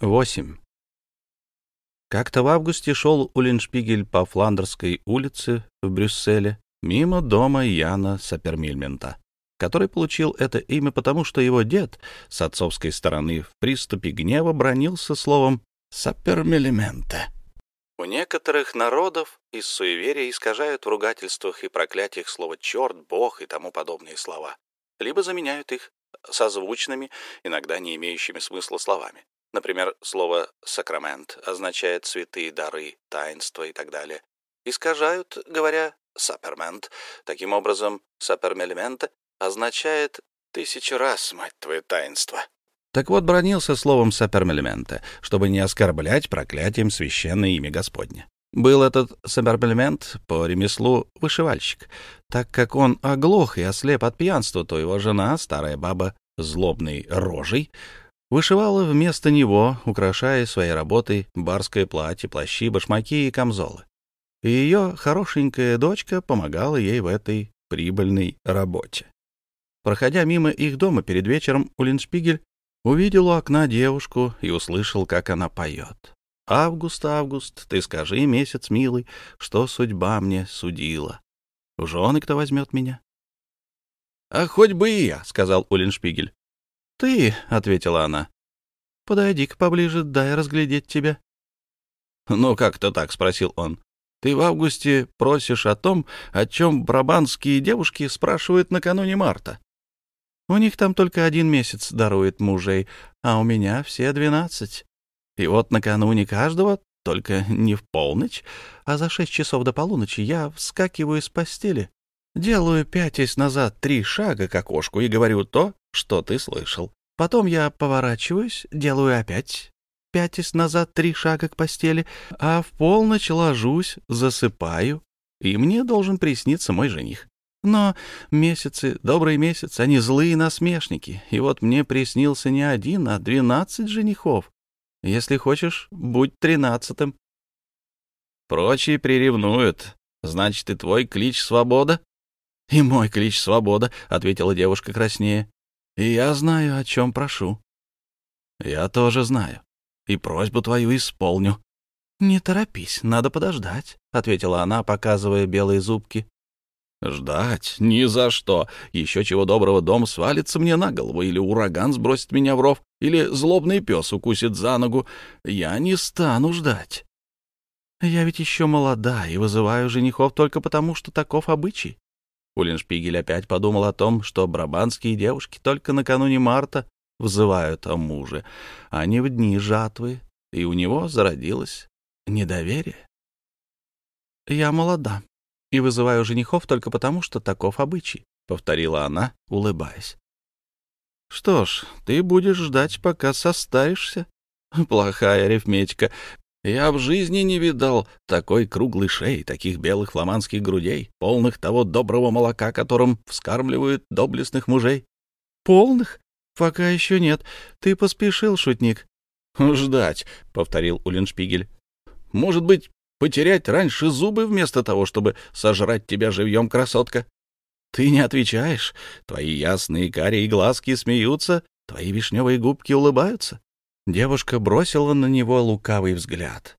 8. Как-то в августе шел Уллиншпигель по Фландерской улице в Брюсселе мимо дома Яна Сапермильмента, который получил это имя потому, что его дед с отцовской стороны в приступе гнева бронился словом «сапермельменте». У некоторых народов из суеверия искажают в ругательствах и проклятиях слово «черт», «бог» и тому подобные слова, либо заменяют их созвучными, иногда не имеющими смысла словами. Например, слово «сакрамент» означает цветы, дары, таинства и так далее. Искажают, говоря «сапермент». Таким образом, «сапермельменте» означает «тысячу раз, мать твою, таинство». Так вот, бронился словом «сапермельменте», чтобы не оскорблять проклятием священное имя Господне. Был этот сапермельмент по ремеслу вышивальщик. Так как он оглох и ослеп от пьянства, то его жена, старая баба злобной рожей, Вышивала вместо него, украшая своей работой барское платье, плащи, башмаки и камзолы. И ее хорошенькая дочка помогала ей в этой прибыльной работе. Проходя мимо их дома перед вечером, Улиншпигель увидел у окна девушку и услышал, как она поет. «Август, август, ты скажи, месяц милый, что судьба мне судила. В жены кто возьмет меня?» «А хоть бы и я», — сказал Улиншпигель. «Ты», — ответила она. «Подойди-ка поближе, дай разглядеть тебя». «Ну, как-то так», — спросил он. «Ты в августе просишь о том, о чем брабанские девушки спрашивают накануне марта». «У них там только один месяц дарует мужей, а у меня все двенадцать. И вот накануне каждого, только не в полночь, а за шесть часов до полуночи я вскакиваю с постели, делаю пятясь назад три шага к окошку и говорю то, что ты слышал. Потом я поворачиваюсь, делаю опять, пятясь назад три шага к постели, а в полночь ложусь, засыпаю, и мне должен присниться мой жених. Но месяцы, добрый месяц, они злые насмешники, и вот мне приснился не один, а двенадцать женихов. Если хочешь, будь тринадцатым. Прочие приревнуют. Значит, и твой клич «Свобода»? — И мой клич «Свобода», — ответила девушка краснее. И я знаю, о чем прошу. Я тоже знаю. И просьбу твою исполню. Не торопись, надо подождать, ответила она, показывая белые зубки. Ждать? Ни за что. Еще чего доброго дом свалится мне на голову, или ураган сбросит меня в ров, или злобный пес укусит за ногу. Я не стану ждать. Я ведь еще молода и вызываю женихов только потому, что таков обычай. Уллиншпигель опять подумал о том, что брабанские девушки только накануне марта взывают о муже, а не в дни жатвы, и у него зародилось недоверие. «Я молода и вызываю женихов только потому, что таков обычай», — повторила она, улыбаясь. «Что ж, ты будешь ждать, пока состаришься. Плохая арифметика. Я в жизни не видал такой круглой шеи, таких белых фламандских грудей, полных того доброго молока, которым вскармливают доблестных мужей. Полных? Пока еще нет. Ты поспешил, шутник. Ждать, повторил Уллиншпигель. Может быть, потерять раньше зубы вместо того, чтобы сожрать тебя живьем, красотка? Ты не отвечаешь. Твои ясные карие глазки смеются, твои вишневые губки улыбаются. Девушка бросила на него лукавый взгляд.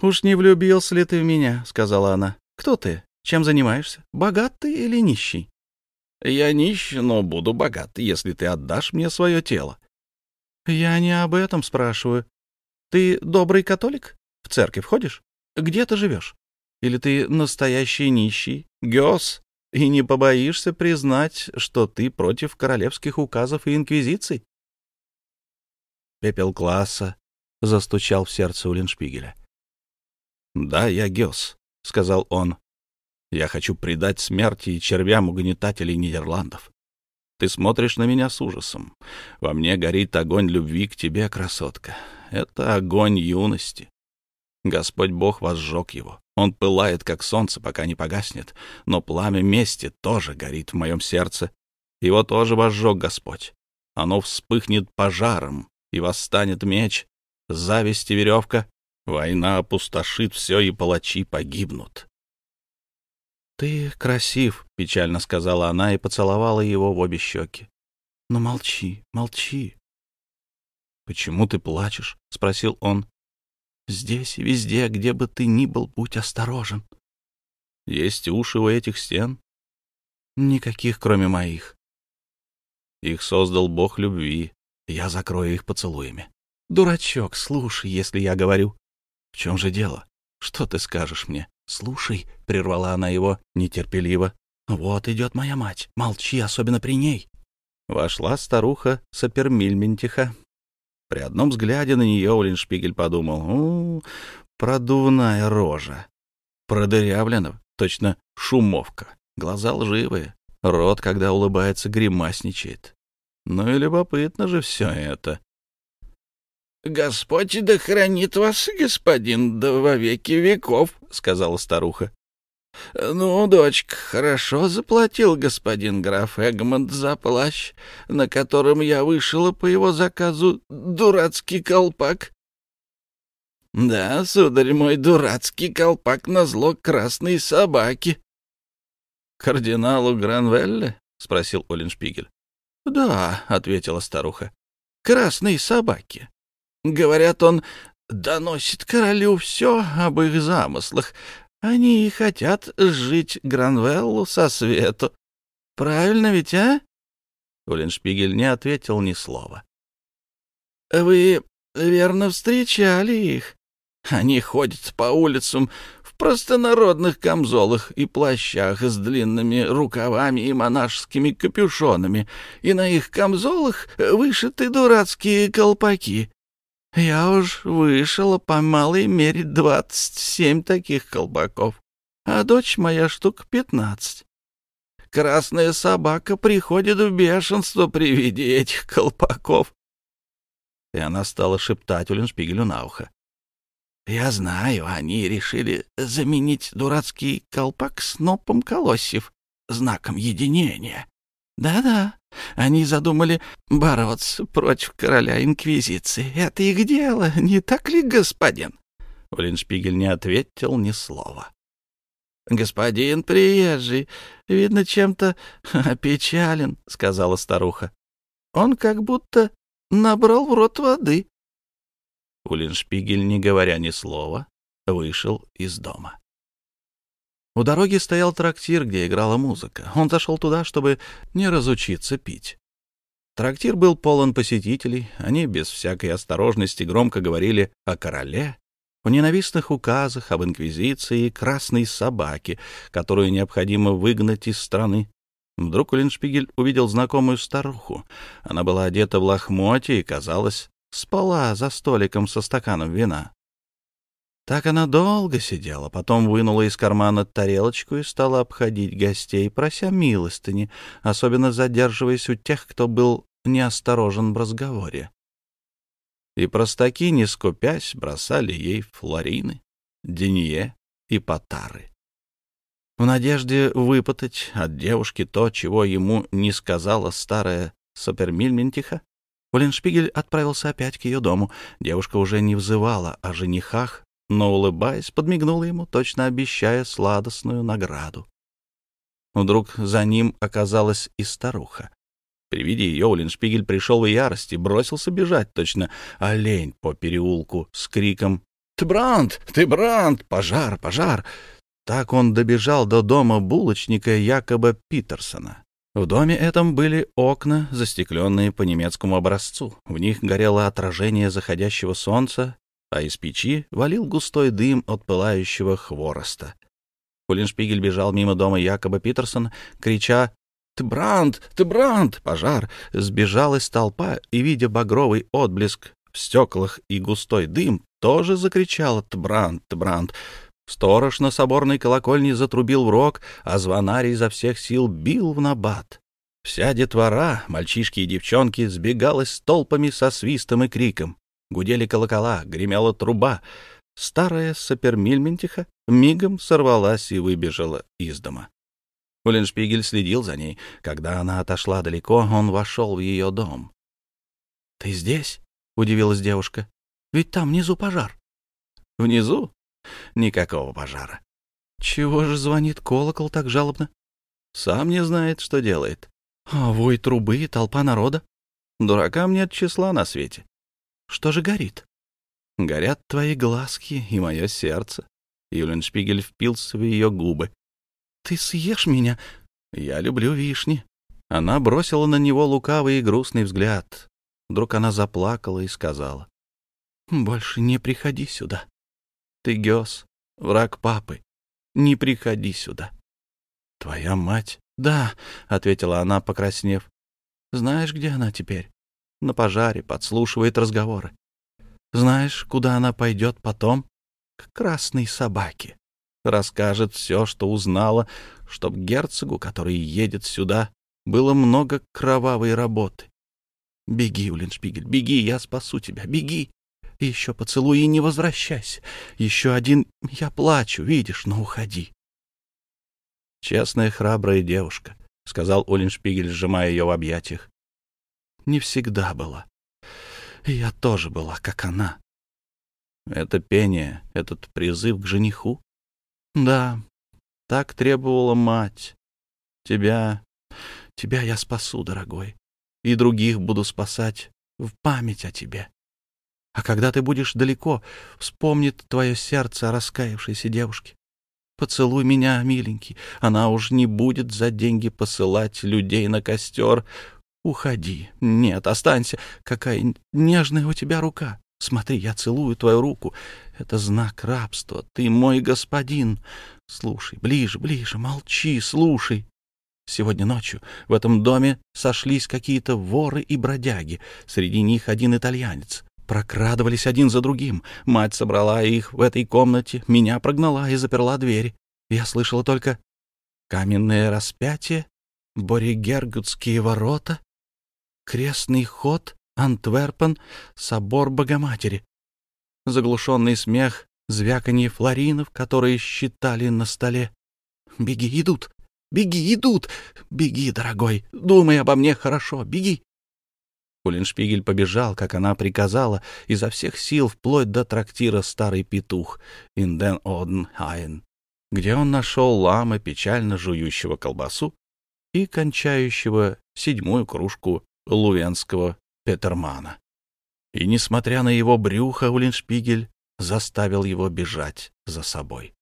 «Уж не влюбился ли ты в меня?» — сказала она. «Кто ты? Чем занимаешься? Богат ты или нищий?» «Я нищий, но буду богат, если ты отдашь мне свое тело». «Я не об этом спрашиваю. Ты добрый католик? В церковь ходишь? Где ты живешь? Или ты настоящий нищий, гёс, и не побоишься признать, что ты против королевских указов и инквизиций?» Пепел класса застучал в сердце Уллиншпигеля. «Да, я Гёс», — сказал он. «Я хочу предать смерти и червям угнетателей Нидерландов. Ты смотришь на меня с ужасом. Во мне горит огонь любви к тебе, красотка. Это огонь юности. Господь Бог возжег его. Он пылает, как солнце, пока не погаснет. Но пламя мести тоже горит в моем сердце. Его тоже возжег Господь. Оно вспыхнет пожаром, и восстанет меч, зависть и веревка, война опустошит все, и палачи погибнут. — Ты красив, — печально сказала она и поцеловала его в обе щеки. — Но молчи, молчи. «Почему ты плачешь?» — спросил он. «Здесь и везде, где бы ты ни был, будь осторожен». «Есть уши у этих стен?» «Никаких, кроме моих». Их создал бог любви. Я закрою их поцелуями. «Дурачок, слушай, если я говорю». «В чем же дело? Что ты скажешь мне?» «Слушай», — прервала она его нетерпеливо. «Вот идет моя мать. Молчи, особенно при ней». Вошла старуха Сапермильментиха. При одном взгляде на нее Улиншпигель подумал, «У, продувная рожа, продырявлена, точно шумовка, глаза лживые, рот, когда улыбается, гримасничает. Ну и любопытно же все это. — Господь да хранит вас, господин, да во веки веков, — сказала старуха. — Ну, дочка, хорошо заплатил господин граф Эгмонт за плащ, на котором я вышила по его заказу дурацкий колпак. — Да, сударь мой, дурацкий колпак на зло красной собаки. — Кардиналу Гранвелле? — спросил Оленшпигель. — Да, — ответила старуха, — красной собаки. Говорят, он доносит королю все об их замыслах. Они и хотят жить Гранвеллу со свету. Правильно ведь, а? Уллиншпигель не ответил ни слова. — Вы, верно, встречали их? Они ходят по улицам простонародных камзолах и плащах с длинными рукавами и монашескими капюшонами, и на их камзолах вышиты дурацкие колпаки. Я уж вышила по малой мере двадцать семь таких колпаков, а дочь моя штук пятнадцать. Красная собака приходит в бешенство при виде этих колпаков. И она стала шептать Уллиншпигелю на ухо. Я знаю, они решили заменить дурацкий колпак снопом колосьев, знаком единения. Да-да, они задумали бороться против короля Инквизиции. Это их дело, не так ли, господин? Уллиншпигель не ответил ни слова. «Господин приезжий, видно, чем-то опечален», — сказала старуха. «Он как будто набрал в рот воды». Уллиншпигель, не говоря ни слова, вышел из дома. У дороги стоял трактир, где играла музыка. Он зашел туда, чтобы не разучиться пить. Трактир был полон посетителей. Они без всякой осторожности громко говорили о короле, о ненавистных указах, об инквизиции и красной собаке, которую необходимо выгнать из страны. Вдруг Улиншпигель увидел знакомую старуху. Она была одета в лохмотье и, казалось, спала за столиком со стаканом вина. Так она долго сидела, потом вынула из кармана тарелочку и стала обходить гостей, прося милостыни, особенно задерживаясь у тех, кто был неосторожен в разговоре. И простаки, не скупясь, бросали ей флорины, денье и потары. В надежде выпытать от девушки то, чего ему не сказала старая Супермильментиха, Уллиншпигель отправился опять к ее дому. Девушка уже не взывала о женихах, но, улыбаясь, подмигнула ему, точно обещая сладостную награду. Вдруг за ним оказалась и старуха. При виде ее Уллиншпигель пришел в ярость и бросился бежать, точно олень по переулку с криком «Ты Бранд! Ты Бранд! Пожар! Пожар!» Так он добежал до дома булочника Якоба Питерсона. В доме этом были окна, застекленные по немецкому образцу. В них горело отражение заходящего солнца, а из печи валил густой дым от пылающего хвороста. Уллиншпигель бежал мимо дома Якоба Питерсон, крича «Ты Бранд! Ты Бранд! Пожар!» Сбежалась толпа, и, видя багровый отблеск в стеклах и густой дым, тоже закричала «Тбранд! Тбранд!». Сторож на соборной колокольне затрубил в рог, а звонарь изо всех сил бил в набат. Вся детвора, мальчишки и девчонки, сбегалась толпами со свистом и криком. Гудели колокола, гремела труба. Старая Сапермильментиха мигом сорвалась и выбежала из дома. Уллиншпигель следил за ней. Когда она отошла далеко, он вошел в ее дом. — Ты здесь? — удивилась девушка. — Ведь там внизу пожар. — Внизу? Никакого пожара. — Чего же звонит колокол так жалобно? — Сам не знает, что делает. — А вой трубы и толпа народа? Дуракам нет числа на свете. Что же горит? Горят твои глазки и мое сердце. Юленшпигель впился в ее губы. Ты съешь меня? Я люблю вишни. Она бросила на него лукавый и грустный взгляд. Вдруг она заплакала и сказала. «Больше не приходи сюда. Ты Гёс, враг папы. Не приходи сюда». «Твоя мать?» «Да», — ответила она, покраснев. «Знаешь, где она теперь?» «На пожаре, подслушивает разговоры. Знаешь, куда она пойдет потом? К красной собаке. Расскажет все, что узнала, чтоб герцогу, который едет сюда, было много кровавой работы. Беги, Уллиншпигель, беги, я спасу тебя, беги. Еще поцелуй и не возвращайся. Еще один я плачу, видишь, но уходи. Честная, храбрая девушка, — сказал Уллиншпигель, сжимая ее в объятиях. Не всегда была. Я тоже была, как она. Это пение, этот призыв к жениху? Да, так требовала мать. Тебя, тебя я спасу, дорогой, и других буду спасать в память о тебе. А когда ты будешь далеко, вспомнит твое сердце о раскаявшейся девушке. Поцелуй меня, миленький. Она уж не будет за деньги посылать людей на костер. Уходи. Нет, останься. Какая нежная у тебя рука. Смотри, я целую твою руку. Это знак рабства. Ты мой господин. Слушай, ближе, ближе, молчи, слушай. Сегодня ночью в этом доме сошлись какие-то воры и бродяги. Среди них один итальянец прокрадывались один за другим. Мать собрала их в этой комнате, меня прогнала и заперла двери. Я слышала только каменное распятие, Боригергутские ворота, крестный ход, Антверпен, собор Богоматери. Заглушенный смех, звяканье флоринов, которые считали на столе. «Беги, идут! Беги, идут! Беги, дорогой! Думай обо мне хорошо! Беги!» Уллиншпигель побежал, как она приказала, изо всех сил, вплоть до трактира «Старый петух» Инден Оден Хайн, где он нашел ламы, печально жующего колбасу и кончающего седьмую кружку лувенского Петермана. И, несмотря на его брюхо, Уллиншпигель заставил его бежать за собой.